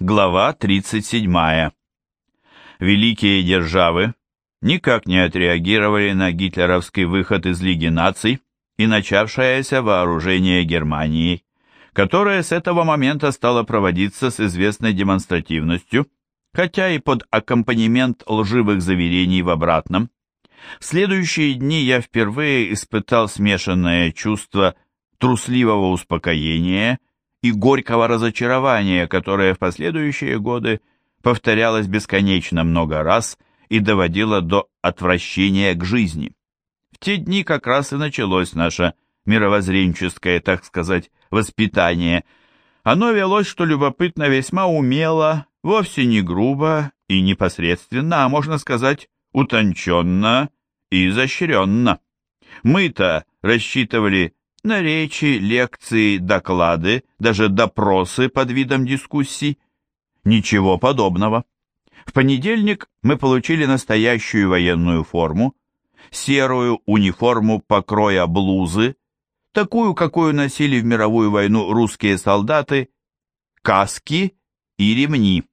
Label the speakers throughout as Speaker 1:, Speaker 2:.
Speaker 1: Глава 37. Великие державы никак не отреагировали на гитлеровский выход из Лиги наций и начавшееся вооружение Германии, которое с этого момента стало проводиться с известной демонстративностью, хотя и под аккомпанемент лживых заверений в обратном. В следующие дни я впервые испытал смешанное чувство трусливого успокоения и горького разочарования, которое в последующие годы повторялось бесконечно много раз и доводило до отвращения к жизни. В те дни как раз и началось наше мировоззренческое, так сказать, воспитание. Оно велось, что любопытно, весьма умело, вовсе не грубо и непосредственно, а можно сказать, утонченно и изощренно. Мы-то рассчитывали на речи, лекции, доклады, даже допросы под видом дискуссий. Ничего подобного. В понедельник мы получили настоящую военную форму, серую униформу покроя блузы, такую, какую носили в мировую войну русские солдаты, каски и ремни.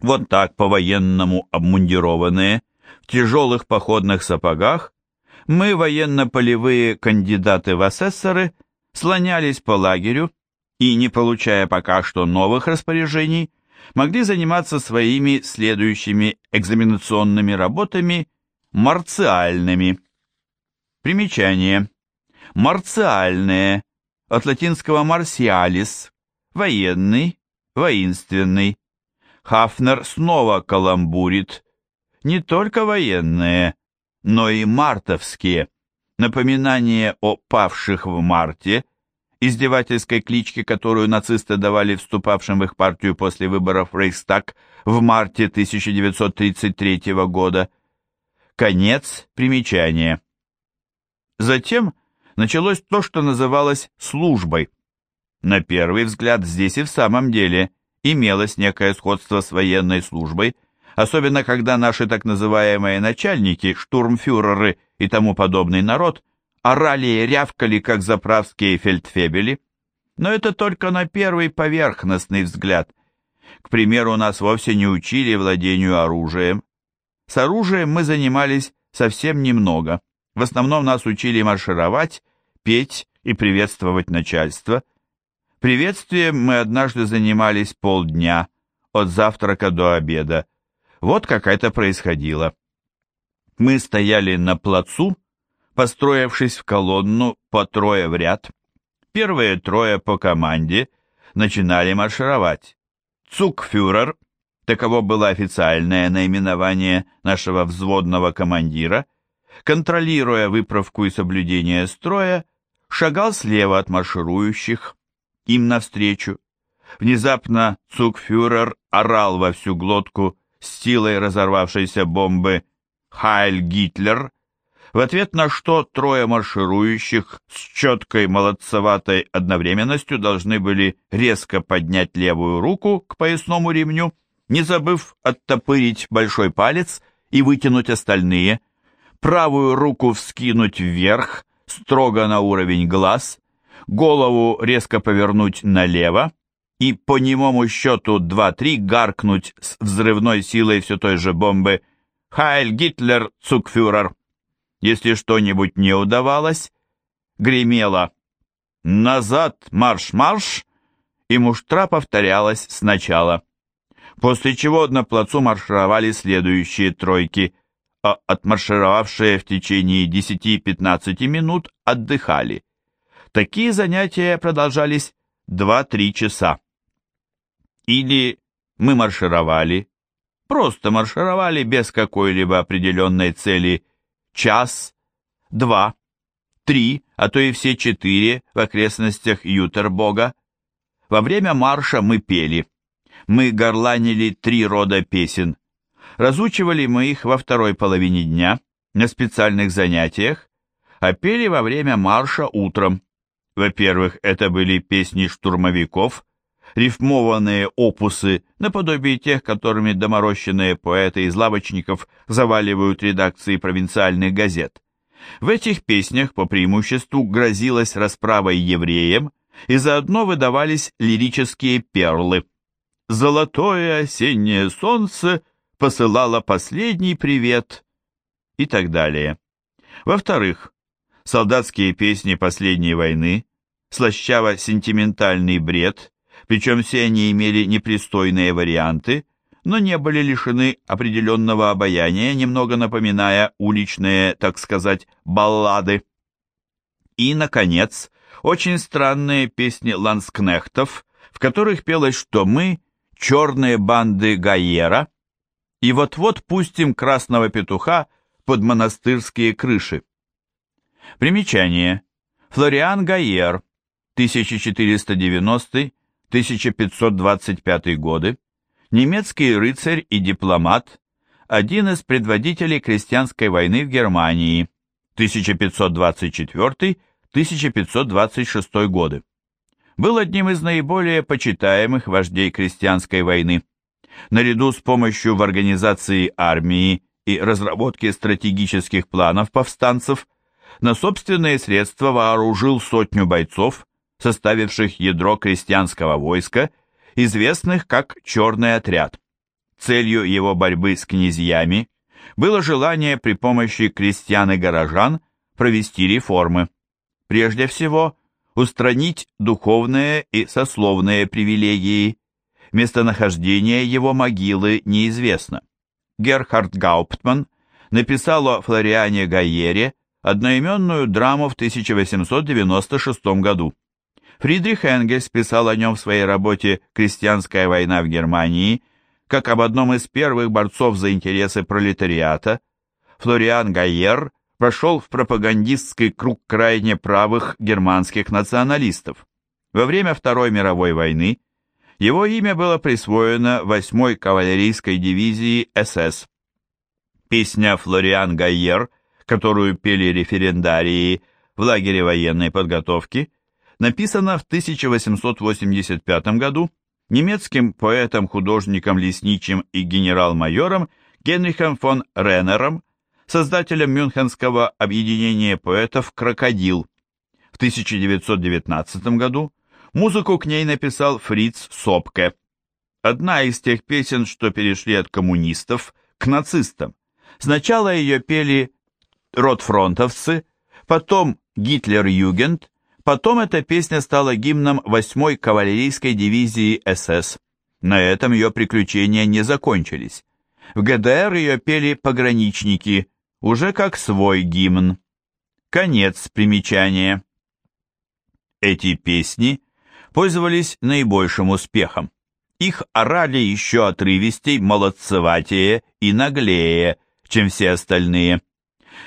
Speaker 1: Вот так по-военному обмундированные, в тяжелых походных сапогах, мы, военно-полевые кандидаты в асессоры, слонялись по лагерю и, не получая пока что новых распоряжений, могли заниматься своими следующими экзаменационными работами марциальными. Примечание. Марциальные, от латинского «марсиалис», военный, воинственный. Хафнер снова каламбурит. Не только военные, но и мартовские. Напоминание о павших в марте, издевательской кличке, которую нацисты давали вступавшим в их партию после выборов в Рейхстаг в марте 1933 года. Конец примечания. Затем началось то, что называлось службой. На первый взгляд здесь и в самом деле имелось некое сходство с военной службой, особенно когда наши так называемые начальники, штурмфюреры и тому подобный народ, орали и рявкали, как заправские фельдфебели. Но это только на первый поверхностный взгляд. К примеру, нас вовсе не учили владению оружием. С оружием мы занимались совсем немного. В основном нас учили маршировать, петь и приветствовать начальство. Приветствием мы однажды занимались полдня, от завтрака до обеда. Вот как это происходило. Мы стояли на плацу, построившись в колонну по трое в ряд. Первые трое по команде начинали маршировать. Цукфюрер, таково было официальное наименование нашего взводного командира, контролируя выправку и соблюдение строя, шагал слева от марширующих, им навстречу. Внезапно Цукфюрер орал во всю глотку с силой разорвавшейся бомбы «Хайль Гитлер», в ответ на что трое марширующих с четкой молодцеватой одновременностью должны были резко поднять левую руку к поясному ремню, не забыв оттопырить большой палец и вытянуть остальные, правую руку вскинуть вверх, строго на уровень глаз, голову резко повернуть налево, и по немому счету 2-3 гаркнуть с взрывной силой все той же бомбы «Хайль Гитлер, Цукфюрер!». Если что-нибудь не удавалось, гремело «Назад, марш-марш!» и муштра повторялась сначала. После чего на плацу маршировали следующие тройки, а отмаршировавшие в течение 10-15 минут отдыхали. Такие занятия продолжались 2-3 часа. Или мы маршировали, просто маршировали без какой-либо определенной цели час, два, три, а то и все четыре в окрестностях Ютербога. Во время марша мы пели. Мы горланили три рода песен. Разучивали мы их во второй половине дня на специальных занятиях, а пели во время марша утром. Во-первых, это были песни штурмовиков, рифмованные опусы, наподобие тех, которыми доморощенные поэты из лавочников заваливают редакции провинциальных газет. В этих песнях по преимуществу грозилась расправой евреям, и заодно выдавались лирические перлы. «Золотое осеннее солнце посылало последний привет» и так далее. Во-вторых, солдатские песни последней войны, слащаво-сентиментальный бред, причем все они имели непристойные варианты, но не были лишены определенного обаяния, немного напоминая уличные, так сказать, баллады. И, наконец, очень странные песни ланскнехтов, в которых пелось, что мы – черные банды Гайера, и вот-вот пустим красного петуха под монастырские крыши. Примечание. Флориан Гайер, 1490-1525 годы, немецкий рыцарь и дипломат, один из предводителей крестьянской войны в Германии, 1524-1526 годы. Был одним из наиболее почитаемых вождей крестьянской войны. Наряду с помощью в организации армии и разработке стратегических планов повстанцев, на собственные средства вооружил сотню бойцов, составивших ядро крестьянского войска, известных как «Черный отряд». Целью его борьбы с князьями было желание при помощи крестьян и горожан провести реформы. Прежде всего, устранить духовные и сословные привилегии. Местонахождение его могилы неизвестно. Герхард Гауптман написал о Флориане Гайере одноименную драму в 1896 году. Фридрих Энгельс писал о нем в своей работе «Крестьянская война в Германии», как об одном из первых борцов за интересы пролетариата. Флориан Гайер вошел в пропагандистский круг крайне правых германских националистов. Во время Второй мировой войны его имя было присвоено 8-й кавалерийской дивизии СС. Песня «Флориан Гайер», которую пели референдарии в лагере военной подготовки, написана в 1885 году немецким поэтом-художником лесничим и генерал-майором Генрихом фон Реннером, создателем мюнхенского объединения поэтов «Крокодил». В 1919 году Музыку к ней написал Фриц Сопке. Одна из тех песен, что перешли от коммунистов к нацистам. Сначала ее пели ротфронтовцы, потом Гитлер-Югент, потом эта песня стала гимном 8-й кавалерийской дивизии СС. На этом ее приключения не закончились. В ГДР ее пели пограничники, уже как свой гимн. Конец примечания. Эти песни пользовались наибольшим успехом. Их орали еще отрывистей, молодцеватее и наглее, чем все остальные.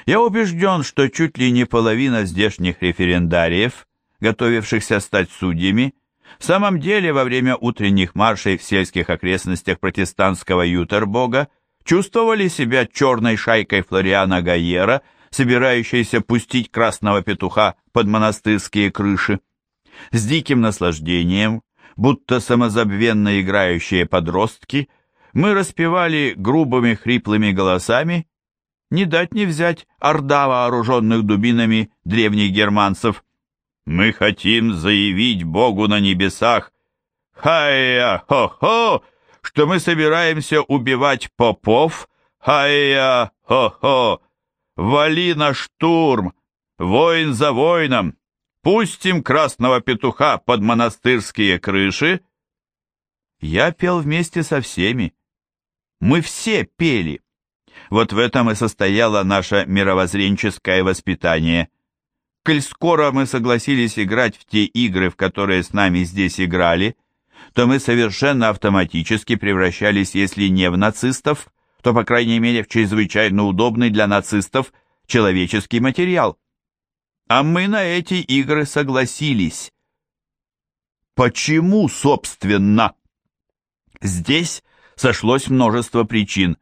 Speaker 1: Я убежден, что чуть ли не половина здешних референдариев, готовившихся стать судьями, в самом деле во время утренних маршей в сельских окрестностях протестантского Ютербога чувствовали себя черной шайкой Флориана Гайера, собирающейся пустить красного петуха под монастырские крыши с диким наслаждением, будто самозабвенно играющие подростки, мы распевали грубыми хриплыми голосами, не дать не взять орда вооруженных дубинами древних германцев. Мы хотим заявить Богу на небесах, «Хай-я-хо-хо!» что мы собираемся убивать попов, «Хай-я-хо-хо!» «Вали на штурм! Воин за воином! Пустим красного петуха под монастырские крыши. Я пел вместе со всеми. Мы все пели. Вот в этом и состояло наше мировоззренческое воспитание. Коль скоро мы согласились играть в те игры, в которые с нами здесь играли, то мы совершенно автоматически превращались, если не в нацистов, то, по крайней мере, в чрезвычайно удобный для нацистов человеческий материал. А мы на эти игры согласились. Почему, собственно? Здесь сошлось множество причин,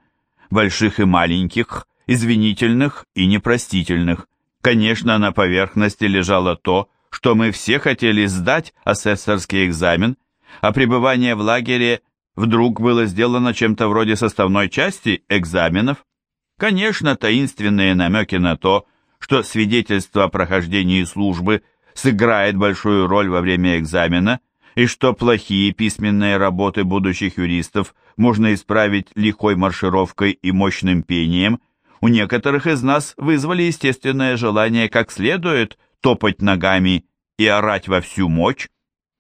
Speaker 1: больших и маленьких, извинительных и непростительных. Конечно, на поверхности лежало то, что мы все хотели сдать асессорский экзамен, а пребывание в лагере вдруг было сделано чем-то вроде составной части экзаменов. Конечно, таинственные намеки на то, что свидетельство о прохождении службы сыграет большую роль во время экзамена, и что плохие письменные работы будущих юристов можно исправить лихой маршировкой и мощным пением, у некоторых из нас вызвали естественное желание как следует топать ногами и орать во всю мощь,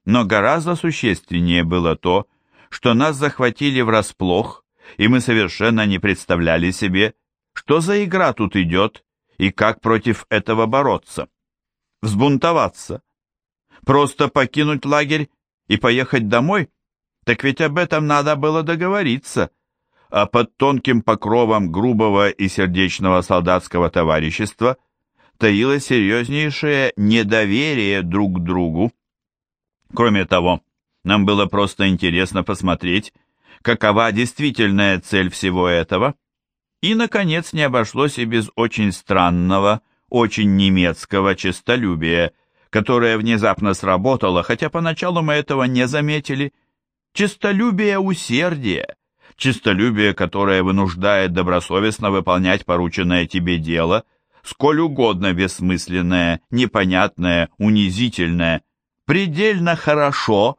Speaker 1: но гораздо существеннее было то, что нас захватили врасплох, и мы совершенно не представляли себе, что за игра тут идет и как против этого бороться. Взбунтоваться. Просто покинуть лагерь и поехать домой? Так ведь об этом надо было договориться. А под тонким покровом грубого и сердечного солдатского товарищества таилось серьезнейшее недоверие друг к другу. Кроме того, нам было просто интересно посмотреть, какова действительная цель всего этого. И, наконец, не обошлось и без очень странного, очень немецкого честолюбия – которое внезапно сработало, хотя поначалу мы этого не заметили. Чистолюбие усердия, чистолюбие, которое вынуждает добросовестно выполнять порученное тебе дело, сколь угодно бессмысленное, непонятное, унизительное, предельно хорошо,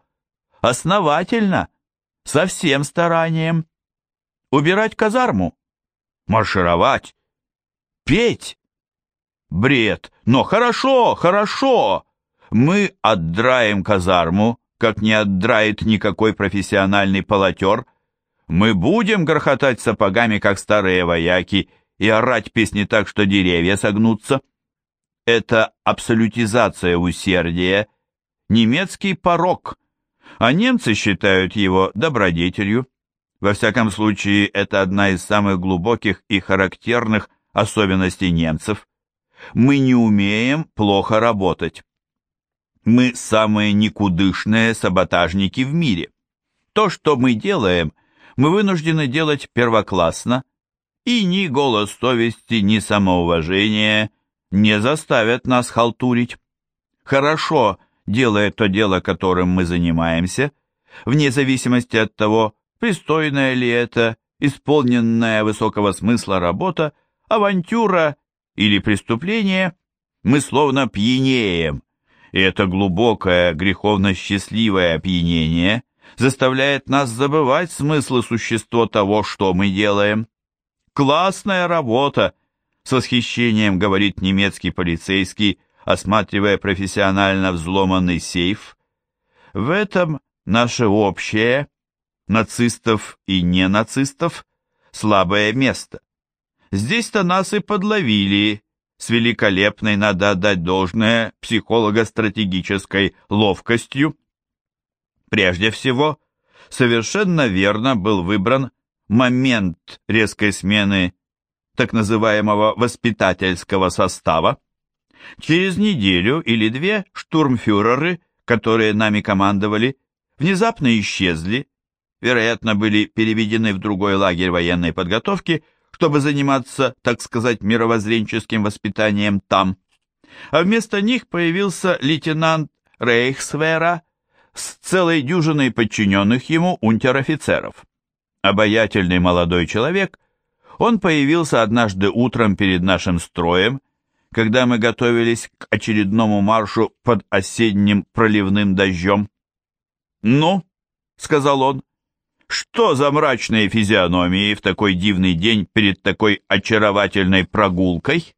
Speaker 1: основательно, со всем старанием. Убирать казарму, маршировать, петь. Бред, но хорошо, хорошо. Мы отдраем казарму, как не отдрает никакой профессиональный полотер. Мы будем грохотать сапогами, как старые вояки, и орать песни так, что деревья согнутся. Это абсолютизация усердия, немецкий порок, а немцы считают его добродетелью. Во всяком случае, это одна из самых глубоких и характерных особенностей немцев. Мы не умеем плохо работать. Мы самые никудышные саботажники в мире. То, что мы делаем, мы вынуждены делать первоклассно, и ни голос совести, ни самоуважение не заставят нас халтурить. Хорошо, делая то дело, которым мы занимаемся, вне зависимости от того, пристойная ли это, исполненная высокого смысла работа, авантюра или преступление, мы словно пьянеем, и это глубокое, греховно-счастливое опьянение заставляет нас забывать смысл и существо того, что мы делаем. «Классная работа!» — с восхищением говорит немецкий полицейский, осматривая профессионально взломанный сейф. В этом наше общее, нацистов и ненацистов, слабое место. Здесь-то нас и подловили, с великолепной, надо отдать должное, психолого-стратегической ловкостью. Прежде всего, совершенно верно был выбран момент резкой смены так называемого воспитательского состава. Через неделю или две штурмфюреры, которые нами командовали, внезапно исчезли, вероятно, были переведены в другой лагерь военной подготовки – чтобы заниматься, так сказать, мировоззренческим воспитанием там. А вместо них появился лейтенант Рейхсвера с целой дюжиной подчиненных ему унтер-офицеров. Обаятельный молодой человек, он появился однажды утром перед нашим строем, когда мы готовились к очередному маршу под осенним проливным дождем. «Ну», — сказал он, что за мрачные физиономии в такой дивный день перед такой очаровательной прогулкой?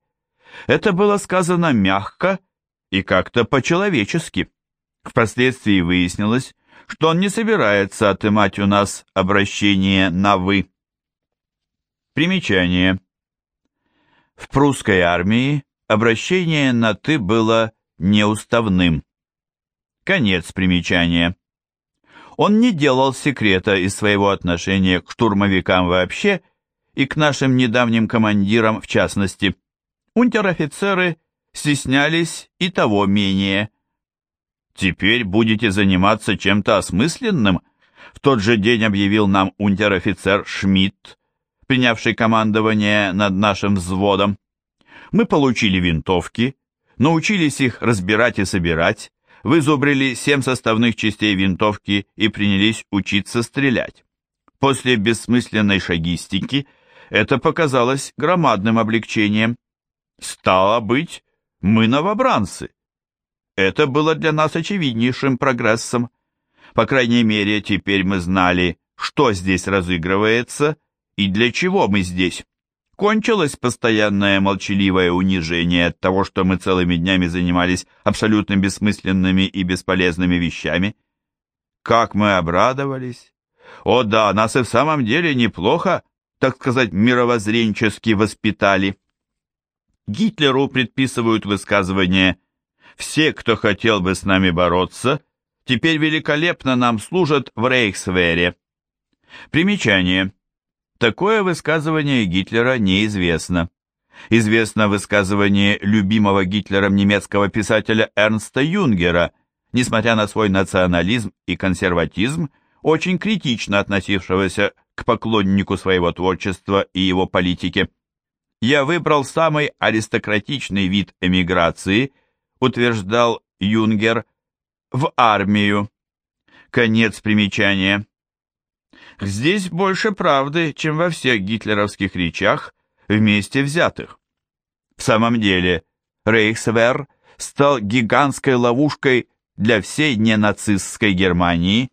Speaker 1: Это было сказано мягко и как-то по-человечески. Впоследствии выяснилось, что он не собирается отымать у нас обращение на «вы». Примечание. В прусской армии обращение на «ты» было неуставным. Конец примечания. Он не делал секрета из своего отношения к штурмовикам вообще и к нашим недавним командирам в частности. Унтер-офицеры стеснялись и того менее. «Теперь будете заниматься чем-то осмысленным», в тот же день объявил нам унтер-офицер Шмидт, принявший командование над нашим взводом. Мы получили винтовки, научились их разбирать и собирать, вызубрили семь составных частей винтовки и принялись учиться стрелять. После бессмысленной шагистики это показалось громадным облегчением. Стало быть, мы новобранцы. Это было для нас очевиднейшим прогрессом. По крайней мере, теперь мы знали, что здесь разыгрывается и для чего мы здесь. Кончилось постоянное молчаливое унижение от того, что мы целыми днями занимались абсолютно бессмысленными и бесполезными вещами. Как мы обрадовались! О да, нас и в самом деле неплохо, так сказать, мировоззренчески воспитали. Гитлеру предписывают высказывание «Все, кто хотел бы с нами бороться, теперь великолепно нам служат в Рейхсвере». Примечание. Такое высказывание Гитлера неизвестно. Известно высказывание любимого Гитлером немецкого писателя Эрнста Юнгера, несмотря на свой национализм и консерватизм, очень критично относившегося к поклоннику своего творчества и его политике. «Я выбрал самый аристократичный вид эмиграции», утверждал Юнгер, в армию. Конец примечания. Здесь больше правды, чем во всех гитлеровских речах, вместе взятых. В самом деле, Рейхсвер стал гигантской ловушкой для всей ненацистской Германии,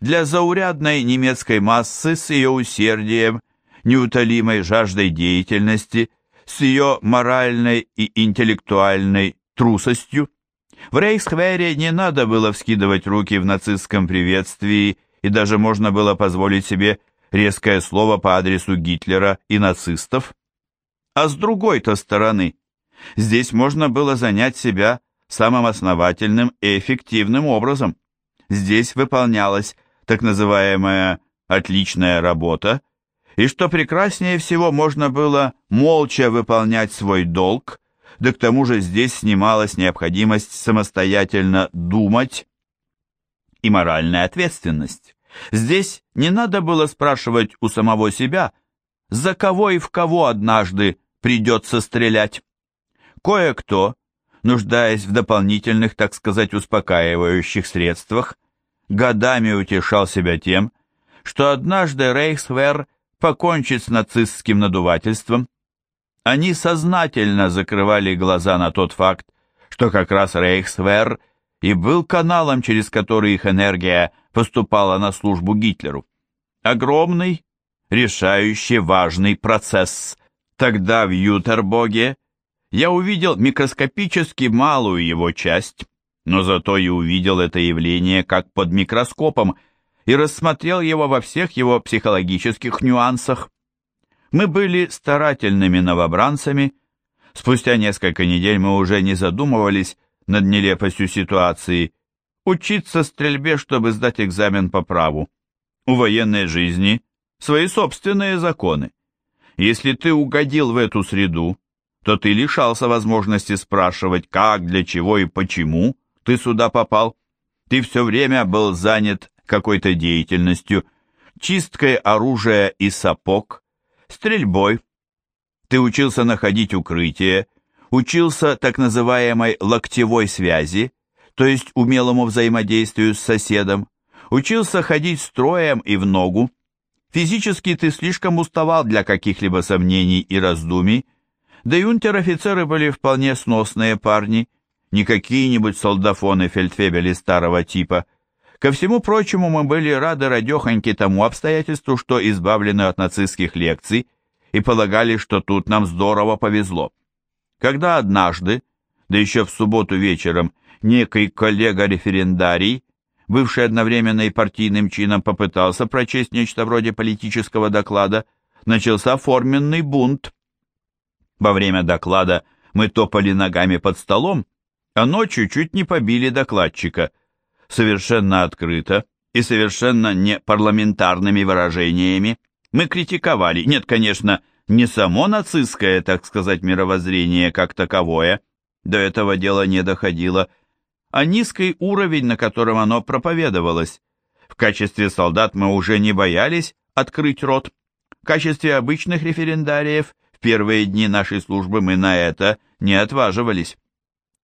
Speaker 1: для заурядной немецкой массы с ее усердием, неутолимой жаждой деятельности, с ее моральной и интеллектуальной трусостью. В Рейхсхвере не надо было вскидывать руки в нацистском приветствии, и даже можно было позволить себе резкое слово по адресу Гитлера и нацистов. А с другой-то стороны, здесь можно было занять себя самым основательным и эффективным образом. Здесь выполнялась так называемая «отличная работа», и что прекраснее всего можно было молча выполнять свой долг, да к тому же здесь снималась необходимость самостоятельно думать и моральная ответственность. Здесь не надо было спрашивать у самого себя, за кого и в кого однажды придется стрелять. Кое-кто, нуждаясь в дополнительных, так сказать, успокаивающих средствах, годами утешал себя тем, что однажды Рейхсвер покончит с нацистским надувательством. Они сознательно закрывали глаза на тот факт, что как раз Рейхсвер и был каналом, через который их энергия поступала на службу Гитлеру. Огромный, решающий, важный процесс. Тогда в Ютербоге я увидел микроскопически малую его часть, но зато и увидел это явление как под микроскопом и рассмотрел его во всех его психологических нюансах. Мы были старательными новобранцами, спустя несколько недель мы уже не задумывались над нелепостью ситуации, учиться стрельбе, чтобы сдать экзамен по праву. У военной жизни свои собственные законы. Если ты угодил в эту среду, то ты лишался возможности спрашивать, как, для чего и почему, ты сюда попал. Ты все время был занят какой-то деятельностью, чисткой оружия и сапог, стрельбой. Ты учился находить укрытие, учился так называемой локтевой связи, то есть умелому взаимодействию с соседом, учился ходить строем и в ногу. Физически ты слишком уставал для каких-либо сомнений и раздумий, да и унтер-офицеры были вполне сносные парни, не какие-нибудь солдафоны фельдфебели старого типа. Ко всему прочему, мы были рады радехоньке тому обстоятельству, что избавлены от нацистских лекций, и полагали, что тут нам здорово повезло. Когда однажды, да еще в субботу вечером, некий коллега-референдарий, бывший одновременно и партийным чином, попытался прочесть нечто вроде политического доклада, начался форменный бунт. Во время доклада мы топали ногами под столом, а ночью чуть не побили докладчика. Совершенно открыто и совершенно не парламентарными выражениями мы критиковали, нет, конечно, не само нацистское, так сказать, мировоззрение как таковое, до этого дела не доходило, а низкий уровень, на котором оно проповедовалось. В качестве солдат мы уже не боялись открыть рот. В качестве обычных референдариев в первые дни нашей службы мы на это не отваживались.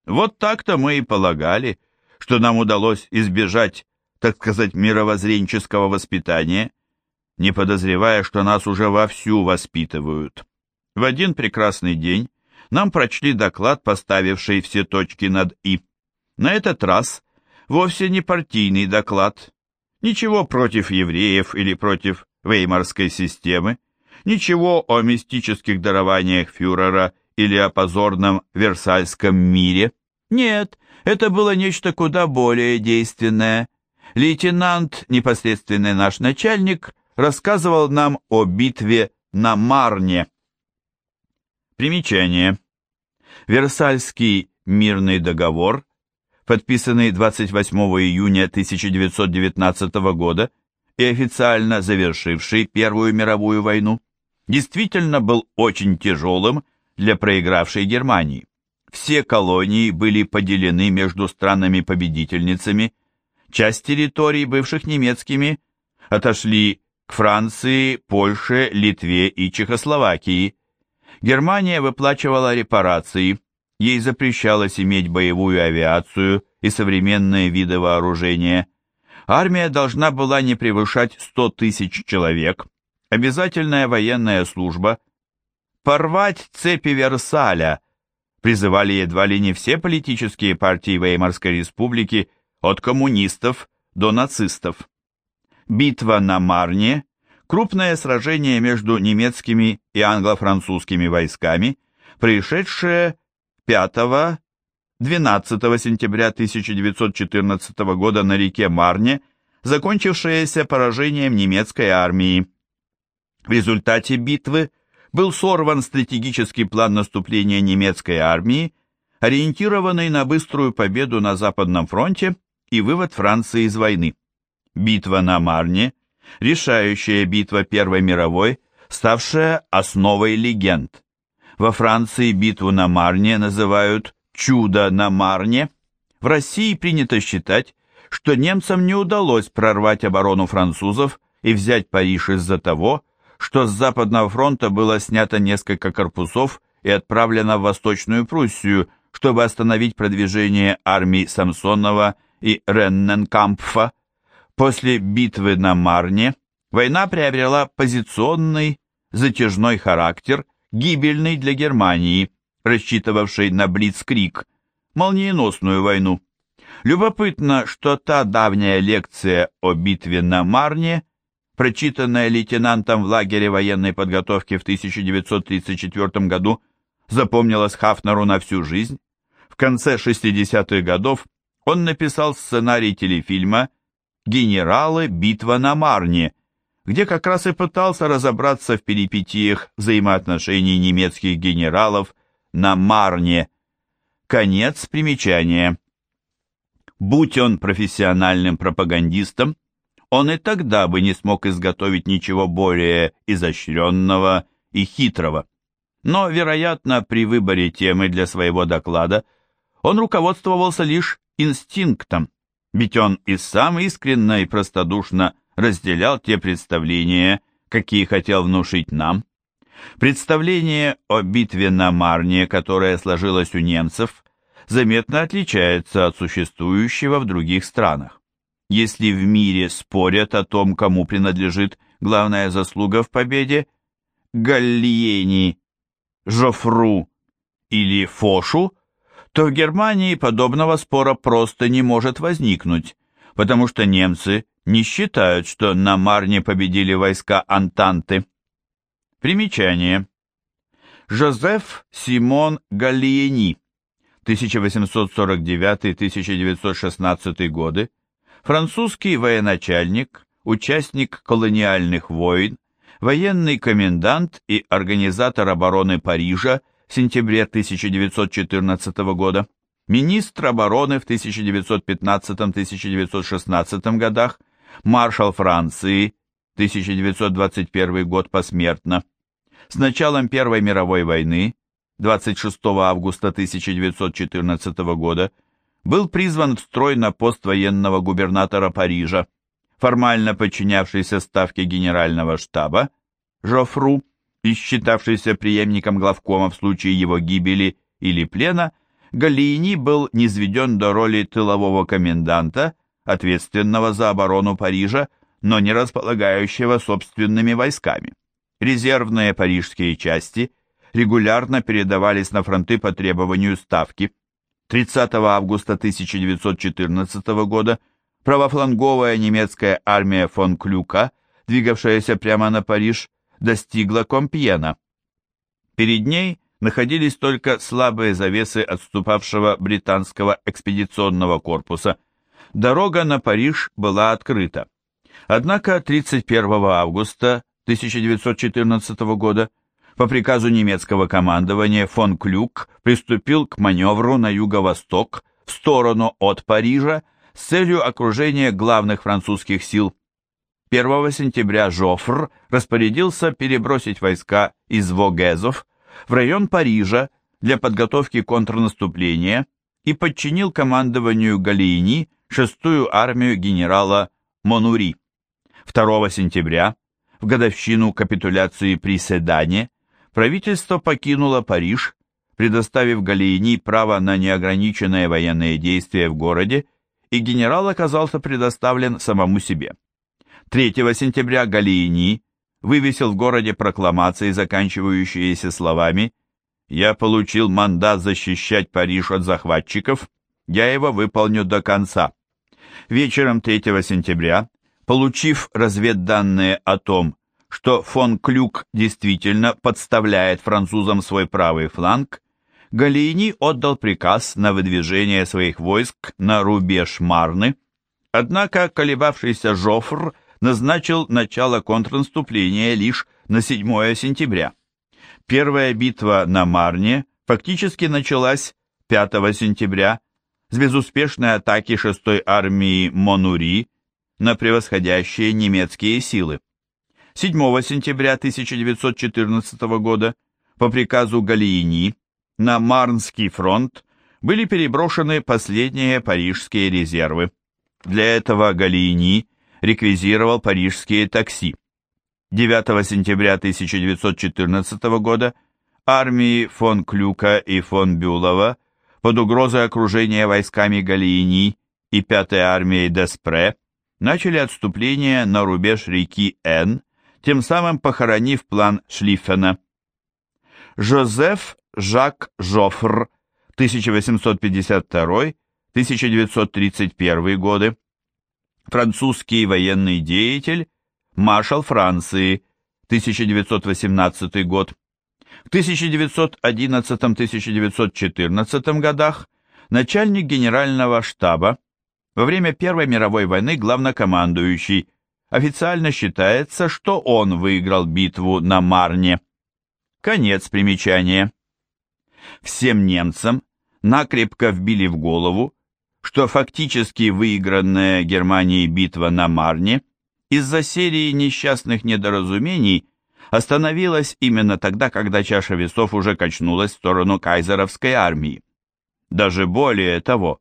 Speaker 1: Вот так-то мы и полагали, что нам удалось избежать, так сказать, мировоззренческого воспитания, не подозревая, что нас уже вовсю воспитывают. В один прекрасный день нам прочли доклад, поставивший все точки над «и». На этот раз вовсе не партийный доклад, Ничего против евреев или против веймарской системы, ничего о мистических дарованиях фюрера или о позорном Версальском мире. Нет, это было нечто куда более действенное. Лейтенант, непосредственный наш начальник, рассказывал нам о битве на Марне. Примечание. Версальский мирный договор, подписанный 28 июня 1919 года и официально завершивший Первую мировую войну, действительно был очень тяжелым для проигравшей Германии. Все колонии были поделены между странами-победительницами, часть территорий, бывших немецкими, отошли к Франции, Польше, Литве и Чехословакии. Германия выплачивала репарации, ей запрещалось иметь боевую авиацию и современные виды вооружения. Армия должна была не превышать 100 тысяч человек, обязательная военная служба, порвать цепи Версаля, призывали едва ли не все политические партии Веймарской республики, от коммунистов до нацистов. Битва на Марне – крупное сражение между немецкими и англо-французскими войсками, происшедшее 5-12 сентября 1914 года на реке Марне, закончившееся поражением немецкой армии. В результате битвы был сорван стратегический план наступления немецкой армии, ориентированный на быструю победу на Западном фронте и вывод Франции из войны. Битва на Марне, решающая битва Первой мировой, ставшая основой легенд. Во Франции битву на Марне называют «чудо на Марне». В России принято считать, что немцам не удалось прорвать оборону французов и взять Париж из-за того, что с Западного фронта было снято несколько корпусов и отправлено в Восточную Пруссию, чтобы остановить продвижение армий Самсонова и Ренненкампфа. После битвы на Марне война приобрела позиционный, затяжной характер, гибельный для Германии, рассчитывавшей на Блицкрик, молниеносную войну. Любопытно, что та давняя лекция о битве на Марне – прочитанная лейтенантом в лагере военной подготовки в 1934 году, запомнилась Хафнеру на всю жизнь. В конце 60-х годов он написал сценарий телефильма «Генералы. Битва на Марне», где как раз и пытался разобраться в перипетиях взаимоотношений немецких генералов на Марне. Конец примечания. Будь он профессиональным пропагандистом, он и тогда бы не смог изготовить ничего более изощренного и хитрого. Но, вероятно, при выборе темы для своего доклада он руководствовался лишь инстинктом, ведь он и сам искренне и простодушно разделял те представления, какие хотел внушить нам. Представление о битве на Марне, которое сложилось у немцев, заметно отличается от существующего в других странах. Если в мире спорят о том, кому принадлежит главная заслуга в победе, Галлиени, Жофру или Фошу, то в Германии подобного спора просто не может возникнуть, потому что немцы не считают, что на Марне победили войска Антанты. Примечание. Жозеф Симон Галлиени, 1849-1916 годы, французский военачальник, участник колониальных войн, военный комендант и организатор обороны Парижа в сентябре 1914 года, министр обороны в 1915-1916 годах, маршал Франции, 1921 год посмертно. С началом Первой мировой войны, 26 августа 1914 года, был призван в строй на пост военного губернатора Парижа, формально подчинявшийся ставке генерального штаба, Жофру, и считавшийся преемником главкома в случае его гибели или плена, Галлиини был низведен до роли тылового коменданта, ответственного за оборону Парижа, но не располагающего собственными войсками. Резервные парижские части регулярно передавались на фронты по требованию ставки – 30 августа 1914 года правофланговая немецкая армия фон Клюка, двигавшаяся прямо на Париж, достигла Компьена. Перед ней находились только слабые завесы отступавшего британского экспедиционного корпуса. Дорога на Париж была открыта. Однако 31 августа 1914 года по приказу немецкого командования фон Клюк приступил к маневру на юго-восток в сторону от Парижа с целью окружения главных французских сил. 1 сентября Жофр распорядился перебросить войска из Вогезов в район Парижа для подготовки контрнаступления и подчинил командованию Галиини шестую армию генерала Монури. 2 сентября, в годовщину капитуляции при Седане, правительство покинуло Париж, предоставив Галиини право на неограниченные военные действия в городе, и генерал оказался предоставлен самому себе. 3 сентября Галиини вывесил в городе прокламации, заканчивающиеся словами «Я получил мандат защищать Париж от захватчиков, я его выполню до конца». Вечером 3 сентября, получив разведданные о том, что фон Клюк действительно подставляет французам свой правый фланг, Галиини отдал приказ на выдвижение своих войск на рубеж Марны, однако колебавшийся Жофр назначил начало контрнаступления лишь на 7 сентября. Первая битва на Марне фактически началась 5 сентября с безуспешной атаки 6-й армии Монури на превосходящие немецкие силы. 7 сентября 1914 года по приказу Галиини на Марнский фронт были переброшены последние парижские резервы. Для этого Галиини реквизировал парижские такси. 9 сентября 1914 года армии фон Клюка и фон Бюлова под угрозой окружения войсками Галиини и 5-й армией Деспре начали отступление на рубеж реки Н, тем самым похоронив план Шлиффена. Жозеф Жак Жофр, 1852-1931 годы, французский военный деятель, маршал Франции, 1918 год. В 1911-1914 годах начальник генерального штаба, во время Первой мировой войны главнокомандующий, официально считается, что он выиграл битву на Марне. Конец примечания. Всем немцам накрепко вбили в голову, что фактически выигранная Германией битва на Марне из-за серии несчастных недоразумений остановилась именно тогда, когда чаша весов уже качнулась в сторону кайзеровской армии. Даже более того,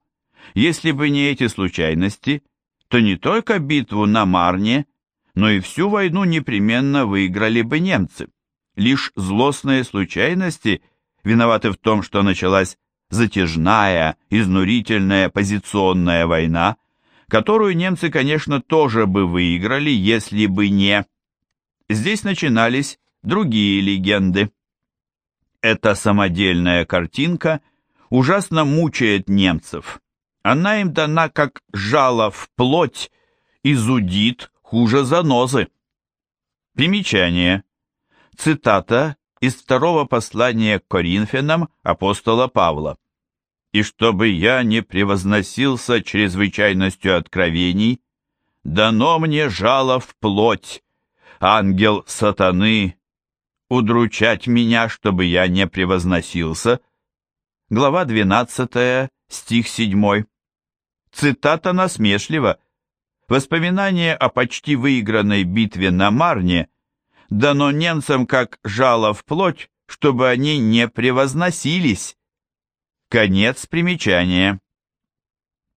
Speaker 1: если бы не эти случайности, то не только битву на Марне, но и всю войну непременно выиграли бы немцы. Лишь злостные случайности виноваты в том, что началась затяжная, изнурительная позиционная война, которую немцы, конечно, тоже бы выиграли, если бы не... Здесь начинались другие легенды. Эта самодельная картинка ужасно мучает немцев. Она им дана как жало в плоть и зудит хуже занозы. Примечание. Цитата из второго послания к Коринфянам апостола Павла. «И чтобы я не превозносился чрезвычайностью откровений, дано мне жало в плоть, ангел сатаны, удручать меня, чтобы я не превозносился». Глава 12, стих 7. Цитата насмешлива. Воспоминание о почти выигранной битве на Марне – дано немцам как жало в плоть, чтобы они не превозносились. Конец примечания.